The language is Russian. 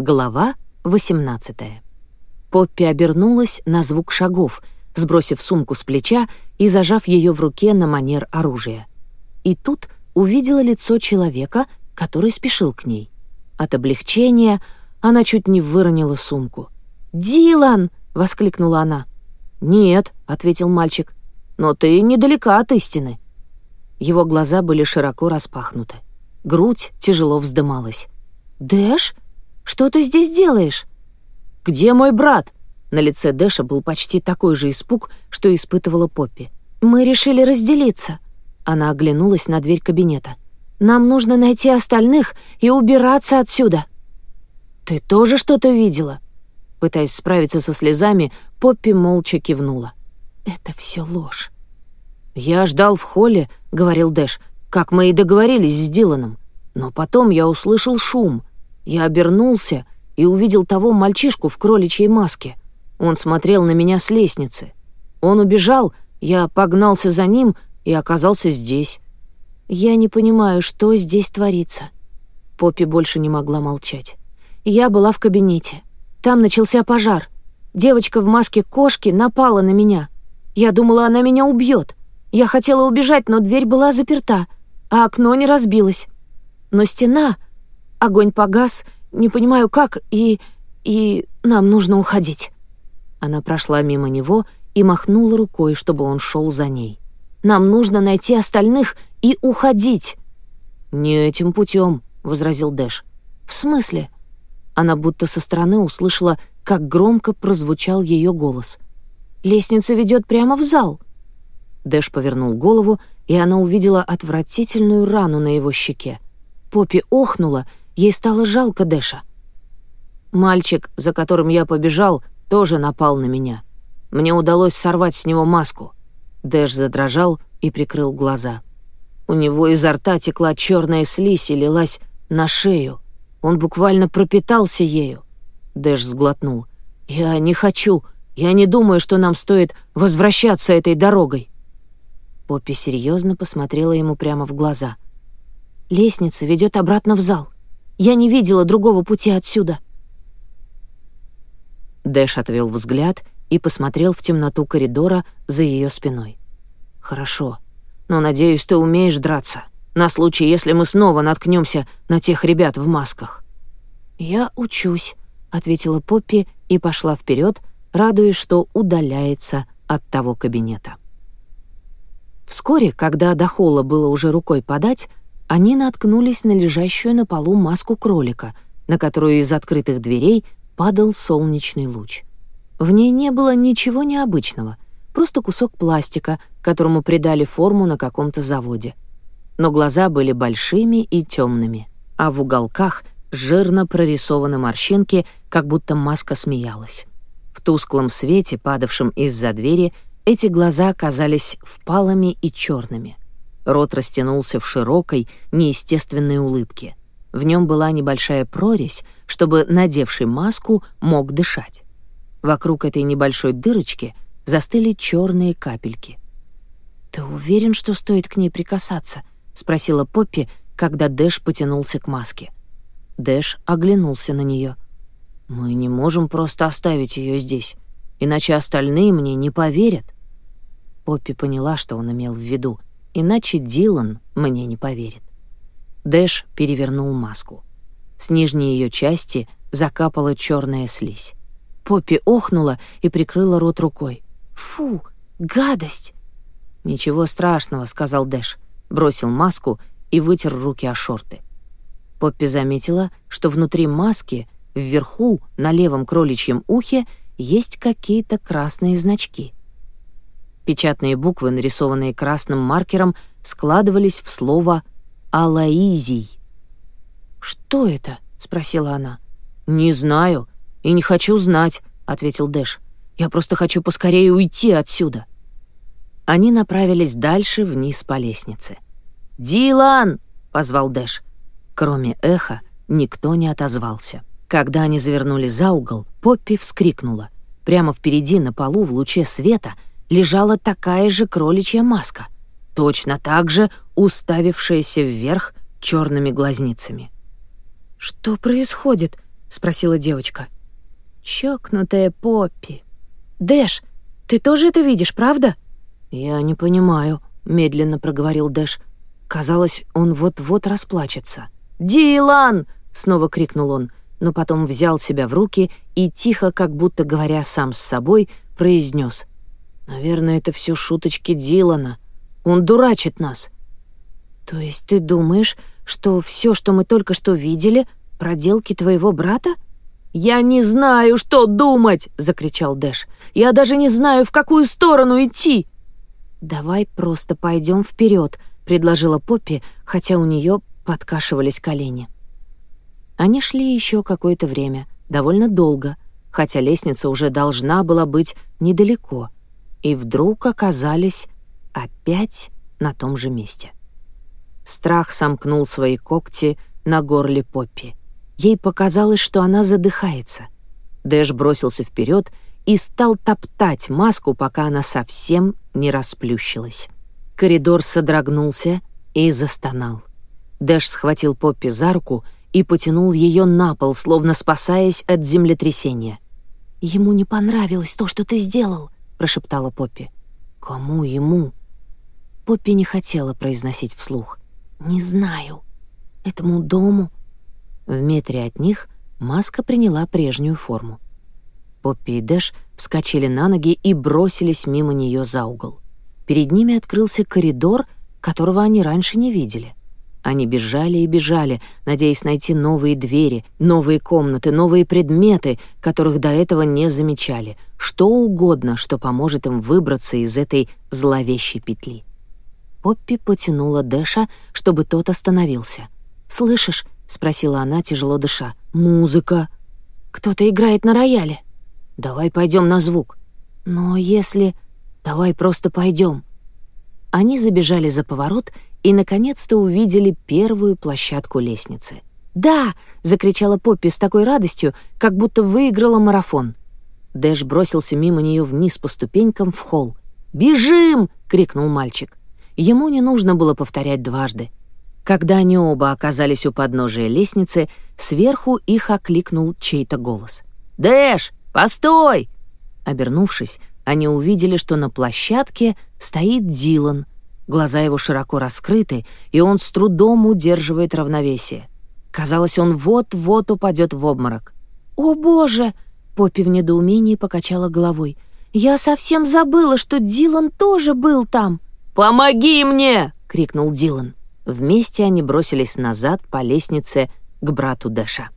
Глава 18. Поппи обернулась на звук шагов, сбросив сумку с плеча и зажав ее в руке на манер оружия. И тут увидела лицо человека, который спешил к ней. От облегчения она чуть не выронила сумку. «Дилан!» — воскликнула она. «Нет», — ответил мальчик, — «но ты недалека от истины». Его глаза были широко распахнуты. Грудь тяжело вздымалась. «Дэш?» Что ты здесь делаешь?» «Где мой брат?» На лице Дэша был почти такой же испуг, что испытывала Поппи. «Мы решили разделиться». Она оглянулась на дверь кабинета. «Нам нужно найти остальных и убираться отсюда». «Ты тоже что-то видела?» Пытаясь справиться со слезами, Поппи молча кивнула. «Это все ложь». «Я ждал в холле», — говорил Дэш, — «как мы и договорились с Диланом. Но потом я услышал шум. Я обернулся и увидел того мальчишку в кроличьей маске. Он смотрел на меня с лестницы. Он убежал, я погнался за ним и оказался здесь. Я не понимаю, что здесь творится. Поппи больше не могла молчать. Я была в кабинете. Там начался пожар. Девочка в маске кошки напала на меня. Я думала, она меня убьет. Я хотела убежать, но дверь была заперта, а окно не разбилось. Но стена Огонь погас, не понимаю как, и... и нам нужно уходить». Она прошла мимо него и махнула рукой, чтобы он шел за ней. «Нам нужно найти остальных и уходить!» «Не этим путем», — возразил Дэш. «В смысле?» Она будто со стороны услышала, как громко прозвучал ее голос. «Лестница ведет прямо в зал!» Дэш повернул голову, и она увидела отвратительную рану на его щеке. Поппи охнула Ей стало жалко Дэша. Мальчик, за которым я побежал, тоже напал на меня. Мне удалось сорвать с него маску. Дэш задрожал и прикрыл глаза. У него изо рта текла черная слизь и лилась на шею. Он буквально пропитался ею. Дэш сглотнул. «Я не хочу. Я не думаю, что нам стоит возвращаться этой дорогой». Поппи серьезно посмотрела ему прямо в глаза. «Лестница ведет обратно в зал. Я не видела другого пути отсюда». Дэш отвел взгляд и посмотрел в темноту коридора за ее спиной. «Хорошо, но, надеюсь, ты умеешь драться, на случай, если мы снова наткнемся на тех ребят в масках». «Я учусь», — ответила Поппи и пошла вперед, радуясь, что удаляется от того кабинета. Вскоре, когда до холла было уже рукой подать, они наткнулись на лежащую на полу маску кролика, на которую из открытых дверей падал солнечный луч. В ней не было ничего необычного, просто кусок пластика, которому придали форму на каком-то заводе. Но глаза были большими и темными, а в уголках жирно прорисованы морщинки, как будто маска смеялась. В тусклом свете, падавшем из-за двери, эти глаза казались впалыми и черными — Рот растянулся в широкой, неестественной улыбке. В нем была небольшая прорезь, чтобы надевший маску мог дышать. Вокруг этой небольшой дырочки застыли черные капельки. «Ты уверен, что стоит к ней прикасаться?» — спросила Поппи, когда Дэш потянулся к маске. Дэш оглянулся на нее. «Мы не можем просто оставить ее здесь, иначе остальные мне не поверят». Поппи поняла, что он имел в виду — иначе Дилан мне не поверит. Дэш перевернул маску. С нижней ее части закапала черная слизь. Поппи охнула и прикрыла рот рукой. «Фу, гадость!» «Ничего страшного», — сказал Дэш, бросил маску и вытер руки о шорты. Поппи заметила, что внутри маски, вверху, на левом кроличьем ухе, есть какие-то красные значки — Печатные буквы, нарисованные красным маркером, складывались в слово «Алаизий». «Что это?» — спросила она. «Не знаю и не хочу знать», — ответил Дэш. «Я просто хочу поскорее уйти отсюда». Они направились дальше вниз по лестнице. «Дилан!» — позвал Дэш. Кроме эха, никто не отозвался. Когда они завернули за угол, Поппи вскрикнула. Прямо впереди, на полу, в луче света — лежала такая же кроличья маска, точно так же уставившаяся вверх черными глазницами. «Что происходит?» — спросила девочка. «Чокнутая Поппи. Дэш, ты тоже это видишь, правда?» «Я не понимаю», — медленно проговорил Дэш. Казалось, он вот-вот расплачется. «Дилан!» — снова крикнул он, но потом взял себя в руки и тихо, как будто говоря сам с собой, произнес — Наверное, это все шуточки Дилана. Он дурачит нас. То есть ты думаешь, что все, что мы только что видели, проделки твоего брата? Я не знаю, что думать, закричал Дэш. Я даже не знаю, в какую сторону идти. Давай просто пойдем вперед, предложила Поппи, хотя у нее подкашивались колени. Они шли еще какое-то время, довольно долго, хотя лестница уже должна была быть недалеко — и вдруг оказались опять на том же месте. Страх сомкнул свои когти на горле Поппи. Ей показалось, что она задыхается. Дэш бросился вперед и стал топтать маску, пока она совсем не расплющилась. Коридор содрогнулся и застонал. Дэш схватил Поппи за руку и потянул ее на пол, словно спасаясь от землетрясения. «Ему не понравилось то, что ты сделал», прошептала Поппи. «Кому ему?» Поппи не хотела произносить вслух. «Не знаю. Этому дому?» В метре от них маска приняла прежнюю форму. Поппи и Дэш вскочили на ноги и бросились мимо нее за угол. Перед ними открылся коридор, которого они раньше не видели. Они бежали и бежали, надеясь найти новые двери, новые комнаты, новые предметы, которых до этого не замечали, что угодно, что поможет им выбраться из этой зловещей петли. Поппи потянула Дэша, чтобы тот остановился. «Слышишь?» — спросила она, тяжело дыша. «Музыка!» «Кто-то играет на рояле!» «Давай пойдем на звук!» «Но если...» «Давай просто пойдем!» Они забежали за поворот и, наконец-то, увидели первую площадку лестницы. «Да!» — закричала Поппи с такой радостью, как будто выиграла марафон. Дэш бросился мимо нее вниз по ступенькам в холл. «Бежим!» — крикнул мальчик. Ему не нужно было повторять дважды. Когда они оба оказались у подножия лестницы, сверху их окликнул чей-то голос. «Дэш, постой!» Обернувшись, они увидели, что на площадке стоит Дилан, Глаза его широко раскрыты, и он с трудом удерживает равновесие. Казалось, он вот-вот упадет в обморок. «О, Боже!» — Поппи в недоумении покачала головой. «Я совсем забыла, что Дилан тоже был там!» «Помоги мне!» — крикнул Дилан. Вместе они бросились назад по лестнице к брату Дэша.